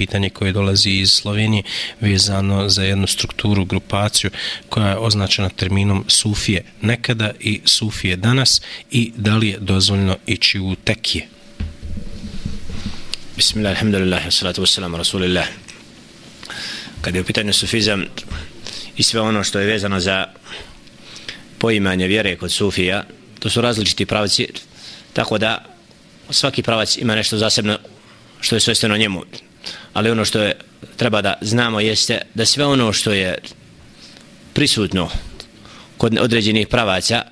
pitanje koje dolazi iz Slovenije vezano za jednu strukturu, grupaciju koja je označena terminom Sufije nekada i Sufije danas i da li je dozvoljno ići u tekije? Bismillah, alhamdulillah, salatu wassalamu, rasulillah. Kad je u pitanju sufizam i sve ono što je vezano za poimanje vjere kod sufija, to su različiti pravci, tako da svaki pravac ima nešto zasebno što je svojstveno njemu. Ali ono što je treba da znamo jeste da sve ono što je prisutno kod određenih pravaca,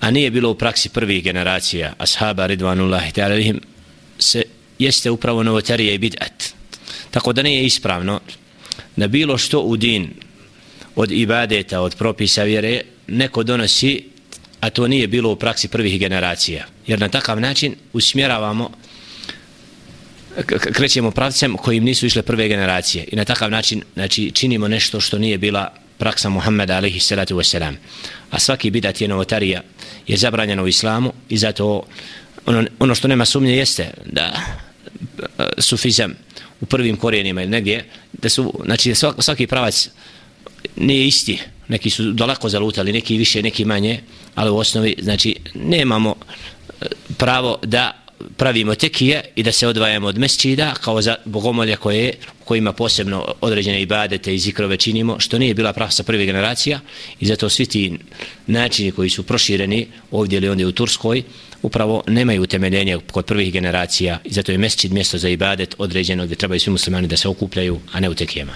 a nije bilo u praksi prvih generacija ashaba ridvanullahi ta'alihim, se jeste upravo novotarija i bid'at. Tako da nije ispravno da bilo što u din od ibadeta, od propisa vjere, neko donosi, a to nije bilo u praksi prvih generacija. Jer na takav način usmjeravamo krećemo pravcem kojim nisu išle prve generacije i na takav način znači, činimo nešto što nije bila praksa Muhammeda alaihi salatu wasalam. A svaki bidat je novotarija je zabranjeno u islamu i zato ono, ono što nema sumnje jeste da eh, sufizam u prvim korijenima ili negdje da su, znači svaki pravac nije isti neki su daleko zalutali, neki više, neki manje ali u osnovi, znači nemamo eh, pravo da pravimo tekije i da se odvajamo od mesčida kao za bogomolje koje kojima posebno određene ibadete i zikrove činimo, što nije bila praksa prve generacija i zato svi ti načini koji su prošireni ovdje ili ondje u Turskoj upravo nemaju utemeljenje kod prvih generacija i zato je mesčid mjesto za ibadet određeno gdje trebaju svi muslimani da se okupljaju, a ne u tekijema.